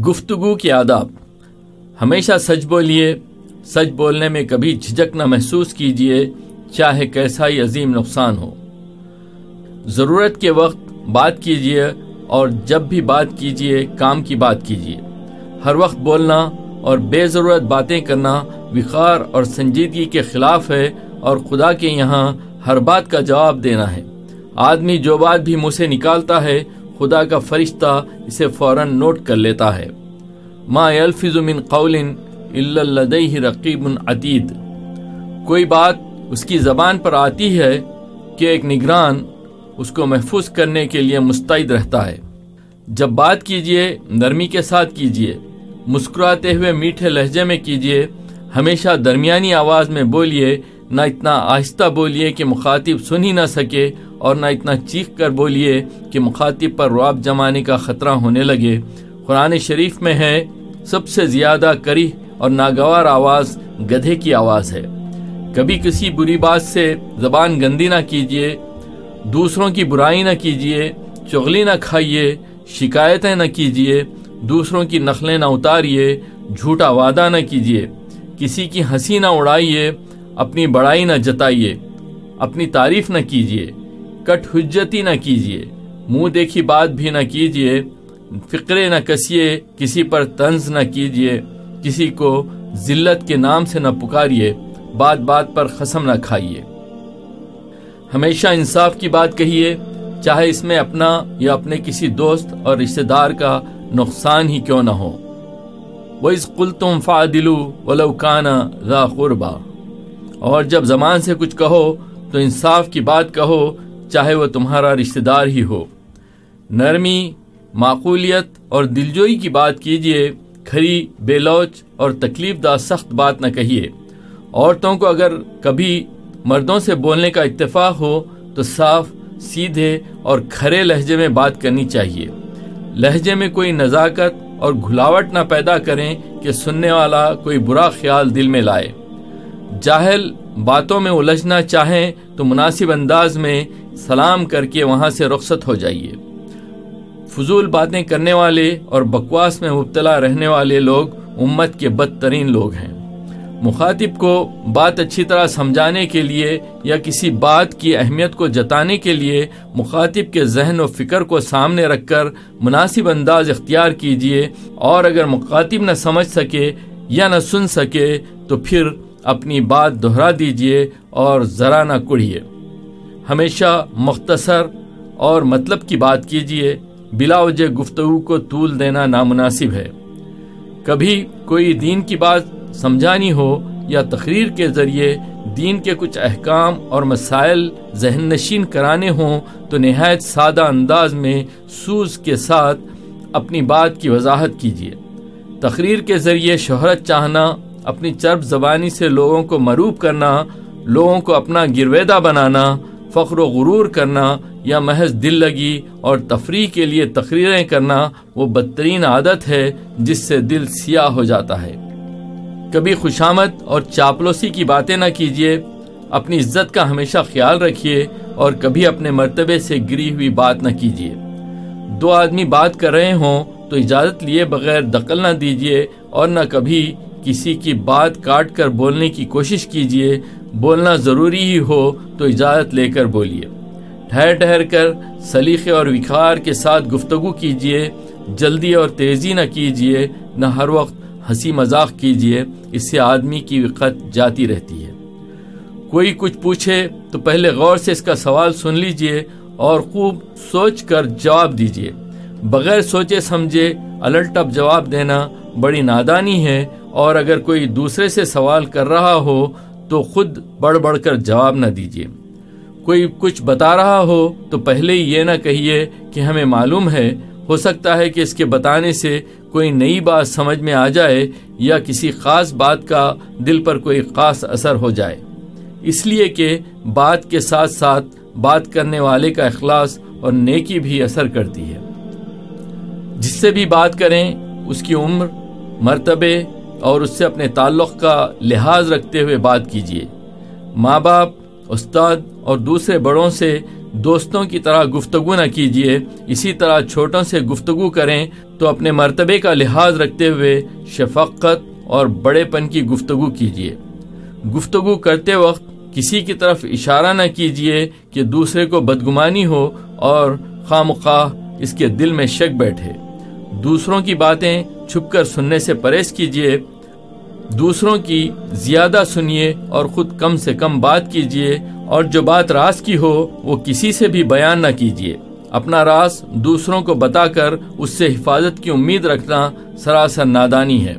گفتگو کے آداب۔ ہمیشہ سچ بولیے، سچ بولنے میں کبھی جھجک نہ محسوس کیجیے چاہے کیسا ہی عظیم نقصان ہو۔ ضرورت کے وقت بات کیجیے اور جب بھی بات کیجیے کام کی بات کیجیے ہر وقت بولنا اور بے ضرورت باتیں کرنا وقار اور سنجیدگی کے خلاف ہے اور خدا کے یہاں ہر بات کا جواب دینا ہے۔ آدمی جو بات بھی منہ سے نکالتا ہے خدا کا فرشتہ اسے فوراً نوٹ کر لیتا ہے۔ ما الفظ من قول الا لدیہ رقیب عتید کوئی بات اس کی زبان پر آتی ہے کہ ایک نگران اس کو محفوظ کرنے کے لیے مستعد رہتا ہے۔ جب بات کیجیے، نرمی کے ساتھ کیجیے، مسکراتے ہوئے میٹھے لہجے میں کیجیے ہمیشہ درمیانی آواز میں بولیے، نہ اتنا آہستہ بولیے کہ مخاطب سن ہی نہ سکے اور نہ اتنا چیخ کر بولیے کہ مخاطب پر رواب جمانے کا خطرہ ہونے لگے۔ قرآن شریف میں ہے، سب سے زیادہ کری اور ناگوار آواز گدھے کی آواز ہے۔ کبھی کسی بری بات سے زبان گندی نہ کیجیے، دوسروں کی برائی نہ کیجیے، چغلی نہ کھائیے، شکایتیں نہ کیجیے، دوسروں کی نخلیں نہ اتاریے، جھوٹا وعدہ نہ کیجیے۔ کسی کی ہنسی نہ اڑائیے، اپنی بڑائی نہ جتائیے، اپنی تعریف نہ کیجیے، کٹ حجتی نہ کیجیے، منہ دیکھی بات بھی نہ کیجیے فکرے نہ کسیے، کسی پر طنز نہ کیجیے، کسی کو ذلت کے نام سے نہ پکاریے، بات بات پر قسم نہ کھائیے۔ ہمیشہ انصاف کی بات کہیے، چاہے اس میں اپنا یا اپنے کسی دوست اور رشتہ دار کا نقصان ہی کیوں نہ ہو۔ وہ اس کل تم فا دلو ولوکانہ ذا قربا اور جب زمان سے کچھ کہو تو انصاف کی بات کہو، چاہے وہ تمہارا رشتہ دار ہی ہو۔ نرمی، معقولیت اور دلجوئی کی بات کیجیے کھری، بے لوچ اور تکلیف دہ سخت بات نہ کہیے۔ عورتوں کو اگر کبھی مردوں سے بولنے کا اتفاق ہو تو صاف، سیدھے اور کھرے لہجے میں بات کرنی چاہیے۔ لہجے میں کوئی نزاکت اور گھلاوٹ نہ پیدا کریں کہ سننے والا کوئی برا خیال دل میں لائے۔ جاہل باتوں میں الجھنا چاہیں تو مناسب انداز میں سلام کر کے وہاں سے رخصت ہو جائیے۔ فضول باتیں کرنے والے اور بکواس میں مبتلا رہنے والے لوگ امت کے بدترین لوگ ہیں۔ مخاطب کو بات اچھی طرح سمجھانے کے لیے یا کسی بات کی اہمیت کو جتانے کے لیے مخاطب کے ذہن و فکر کو سامنے رکھ کر مناسب انداز اختیار کیجیے اور اگر مخاطب نہ سمجھ سکے یا نہ سن سکے تو پھر اپنی بات دہرا دیجیے اور ذرا نہ کڑیے ہمیشہ مختصر اور مطلب کی بات کیجیے بلا وجہ گفتگو کو طول دینا نامناسب ہے۔ کبھی کوئی دین کی بات سمجھانی ہو یا تقریر کے ذریعے دین کے کچھ احکام اور مسائل ذہن نشین کرانے ہوں، تو نہایت سادہ انداز میں سوز کے ساتھ اپنی بات کی وضاحت کیجیے تقریر کے ذریعے شہرت چاہنا، اپنی چرب زبانی سے لوگوں کو مروب کرنا، لوگوں کو اپنا گرویدہ بنانا، فخر و غرور کرنا یا محض دل لگی اور تفریح کے لیے تقریریں کرنا وہ بدترین عادت ہے جس سے دل سیاہ ہو جاتا ہے۔ کبھی خوشامد اور چاپلوسی کی باتیں نہ کیجیے اپنی عزت کا ہمیشہ خیال رکھیے اور کبھی اپنے مرتبے سے گری ہوئی بات نہ کیجیے دو آدمی بات کر رہے ہوں تو اجازت لیے بغیر دقل نہ دیجیے اور نہ کبھی کسی کی بات کاٹ کر بولنے کی کوشش کیجیے بولنا ضروری ہی ہو تو اجازت لے کر بولیے۔ ٹھہر ٹھہر کر سلیقے اور وکھار کے ساتھ گفتگو کیجیے جلدی اور تیزی نہ کیجیے نہ ہر وقت ہنسی مذاق کیجیے اس سے آدمی کی وقت جاتی رہتی ہے۔ کوئی کچھ پوچھے تو پہلے غور سے اس کا سوال سن لیجیے اور خوب سوچ کر جواب دیجیے بغیر سوچے سمجھے الٹ اب جواب دینا بڑی نادانی ہے اور اگر کوئی دوسرے سے سوال کر رہا ہو تو خود بڑھ بڑھ کر جواب نہ دیجیے کوئی کچھ بتا رہا ہو تو پہلے ہی یہ نہ کہیے کہ ہمیں معلوم ہے ہو سکتا ہے کہ اس کے بتانے سے کوئی نئی بات سمجھ میں آ جائے یا کسی خاص بات کا دل پر کوئی خاص اثر ہو جائے۔ اس لیے کہ بات کے ساتھ ساتھ بات کرنے والے کا اخلاص اور نیکی بھی اثر کرتی ہے۔ جس سے بھی بات کریں، اس کی عمر، مرتبے اور اس سے اپنے تعلق کا لحاظ رکھتے ہوئے بات کیجیے ماں باپ استاد اور دوسرے بڑوں سے دوستوں کی طرح گفتگو نہ کیجیے اسی طرح چھوٹوں سے گفتگو کریں تو اپنے مرتبے کا لحاظ رکھتے ہوئے شفقت اور بڑے پن کی گفتگو کیجیے گفتگو کرتے وقت کسی کی طرف اشارہ نہ کیجیے کہ دوسرے کو بدگمانی ہو اور خام خواہ اس کے دل میں شک بیٹھے۔ دوسروں کی باتیں چھپ کر سننے سے پرہیز کیجیے دوسروں کی زیادہ سنیے اور خود کم سے کم بات کیجیے اور جو بات راز کی ہو وہ کسی سے بھی بیان نہ کیجیے اپنا راز دوسروں کو بتا کر اس سے حفاظت کی امید رکھنا سراسر نادانی ہے۔